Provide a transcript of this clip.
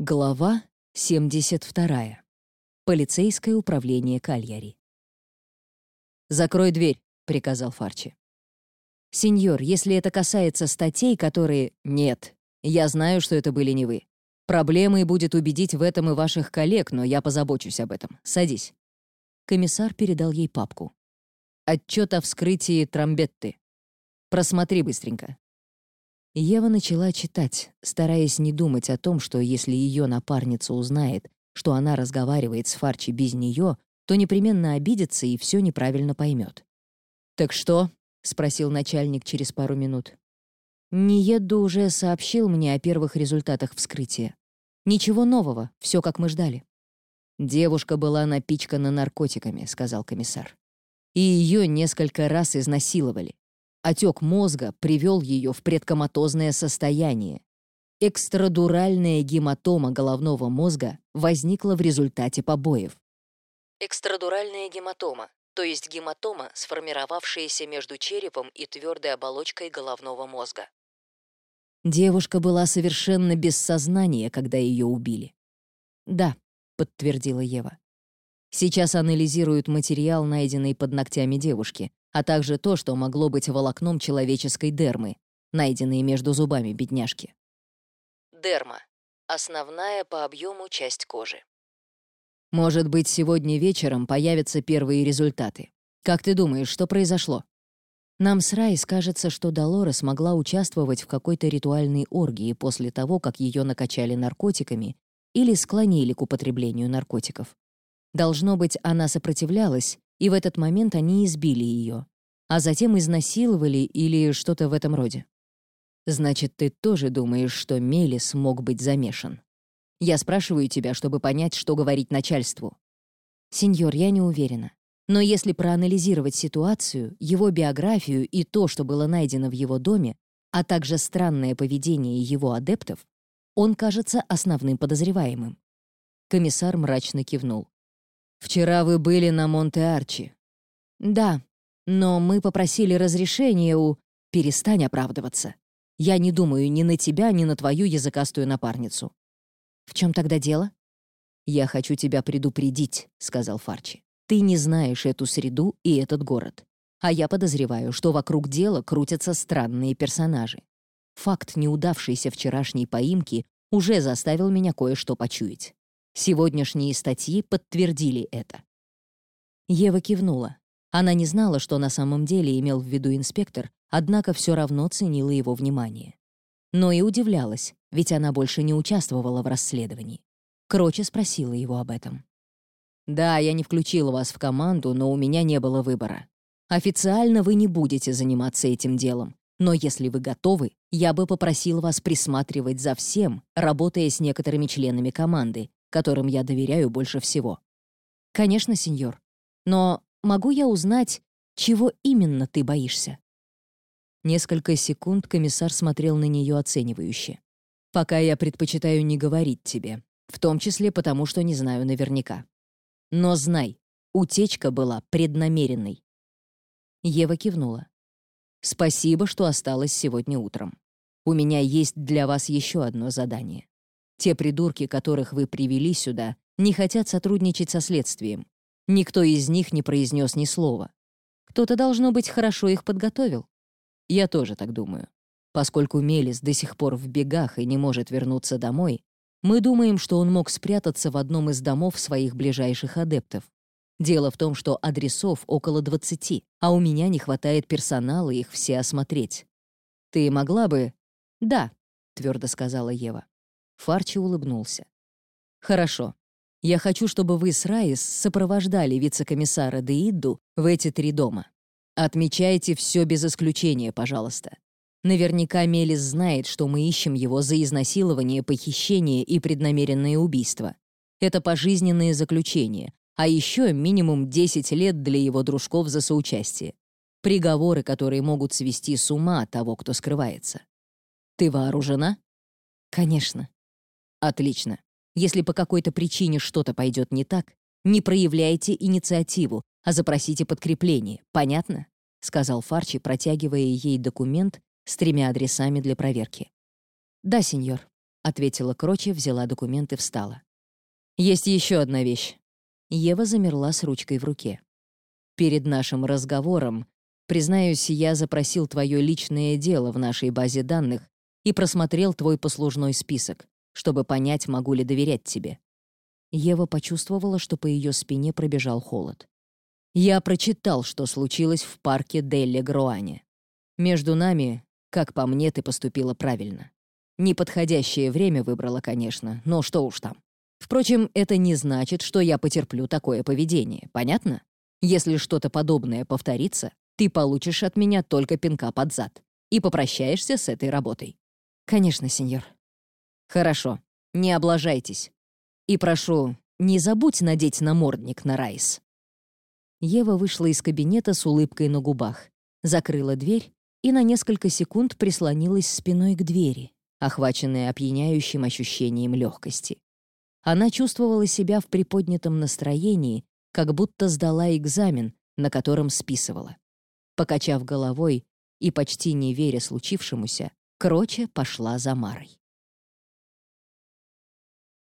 Глава 72. Полицейское управление Кальяри. «Закрой дверь», — приказал Фарчи. «Сеньор, если это касается статей, которые...» «Нет, я знаю, что это были не вы. Проблемой будет убедить в этом и ваших коллег, но я позабочусь об этом. Садись». Комиссар передал ей папку. «Отчет о вскрытии тромбетты. Просмотри быстренько. Ева начала читать, стараясь не думать о том, что если ее напарница узнает, что она разговаривает с Фарчи без нее, то непременно обидится и все неправильно поймет. «Так что?» — спросил начальник через пару минут. Ниеду уже сообщил мне о первых результатах вскрытия. Ничего нового, все как мы ждали. «Девушка была напичкана наркотиками», — сказал комиссар. «И ее несколько раз изнасиловали. Отек мозга привел ее в предкоматозное состояние. Экстрадуральная гематома головного мозга возникла в результате побоев. Экстрадуральная гематома, то есть гематома, сформировавшаяся между черепом и твердой оболочкой головного мозга. Девушка была совершенно без сознания, когда ее убили. «Да», — подтвердила Ева. Сейчас анализируют материал, найденный под ногтями девушки, а также то, что могло быть волокном человеческой дермы, найденной между зубами бедняжки. Дерма — основная по объему часть кожи. Может быть, сегодня вечером появятся первые результаты. Как ты думаешь, что произошло? Нам с Рай кажется, что Долора смогла участвовать в какой-то ритуальной оргии после того, как ее накачали наркотиками или склонили к употреблению наркотиков. Должно быть, она сопротивлялась и в этот момент они избили ее, а затем изнасиловали или что-то в этом роде. Значит, ты тоже думаешь, что Мелис мог быть замешан? Я спрашиваю тебя, чтобы понять, что говорить начальству. Сеньор, я не уверена. Но если проанализировать ситуацию, его биографию и то, что было найдено в его доме, а также странное поведение его адептов, он кажется основным подозреваемым. Комиссар мрачно кивнул. «Вчера вы были на Монте-Арчи». «Да, но мы попросили разрешения у...» «Перестань оправдываться. Я не думаю ни на тебя, ни на твою языкастую напарницу». «В чем тогда дело?» «Я хочу тебя предупредить», — сказал Фарчи. «Ты не знаешь эту среду и этот город. А я подозреваю, что вокруг дела крутятся странные персонажи. Факт неудавшейся вчерашней поимки уже заставил меня кое-что почуять. Сегодняшние статьи подтвердили это. Ева кивнула. Она не знала, что на самом деле имел в виду инспектор, однако все равно ценила его внимание. Но и удивлялась, ведь она больше не участвовала в расследовании. Кроче спросила его об этом. «Да, я не включила вас в команду, но у меня не было выбора. Официально вы не будете заниматься этим делом, но если вы готовы, я бы попросил вас присматривать за всем, работая с некоторыми членами команды, которым я доверяю больше всего. Конечно, сеньор. Но могу я узнать, чего именно ты боишься? Несколько секунд комиссар смотрел на нее оценивающе. «Пока я предпочитаю не говорить тебе, в том числе потому, что не знаю наверняка. Но знай, утечка была преднамеренной». Ева кивнула. «Спасибо, что осталась сегодня утром. У меня есть для вас еще одно задание. Те придурки, которых вы привели сюда, не хотят сотрудничать со следствием. Никто из них не произнес ни слова. Кто-то, должно быть, хорошо их подготовил. Я тоже так думаю. Поскольку Мелис до сих пор в бегах и не может вернуться домой, мы думаем, что он мог спрятаться в одном из домов своих ближайших адептов. Дело в том, что адресов около 20, а у меня не хватает персонала их все осмотреть. Ты могла бы... Да, твердо сказала Ева. Фарчи улыбнулся. «Хорошо. Я хочу, чтобы вы с Раис сопровождали вице-комиссара Деидду в эти три дома. Отмечайте все без исключения, пожалуйста. Наверняка Мелис знает, что мы ищем его за изнасилование, похищение и преднамеренное убийство. Это пожизненное заключение, а еще минимум 10 лет для его дружков за соучастие. Приговоры, которые могут свести с ума того, кто скрывается. Ты вооружена? Конечно. Отлично. Если по какой-то причине что-то пойдет не так, не проявляйте инициативу, а запросите подкрепление. Понятно? сказал Фарчи, протягивая ей документ с тремя адресами для проверки. Да, сеньор, ответила Кроче, взяла документы, встала. «Есть еще одна вещь». Ева замерла с ручкой в руке. «Перед нашим разговором, признаюсь, я запросил твое личное дело в нашей базе данных и просмотрел твой послужной список, чтобы понять, могу ли доверять тебе». Ева почувствовала, что по ее спине пробежал холод. «Я прочитал, что случилось в парке Делли Груане. Между нами, как по мне, ты поступила правильно. Неподходящее время выбрала, конечно, но что уж там. Впрочем, это не значит, что я потерплю такое поведение, понятно? Если что-то подобное повторится, ты получишь от меня только пинка под зад и попрощаешься с этой работой. Конечно, сеньор. Хорошо, не облажайтесь. И прошу, не забудь надеть намордник на Райс. Ева вышла из кабинета с улыбкой на губах, закрыла дверь и на несколько секунд прислонилась спиной к двери, охваченная опьяняющим ощущением легкости. Она чувствовала себя в приподнятом настроении, как будто сдала экзамен, на котором списывала. Покачав головой и почти не веря случившемуся, Кроче пошла за Марой.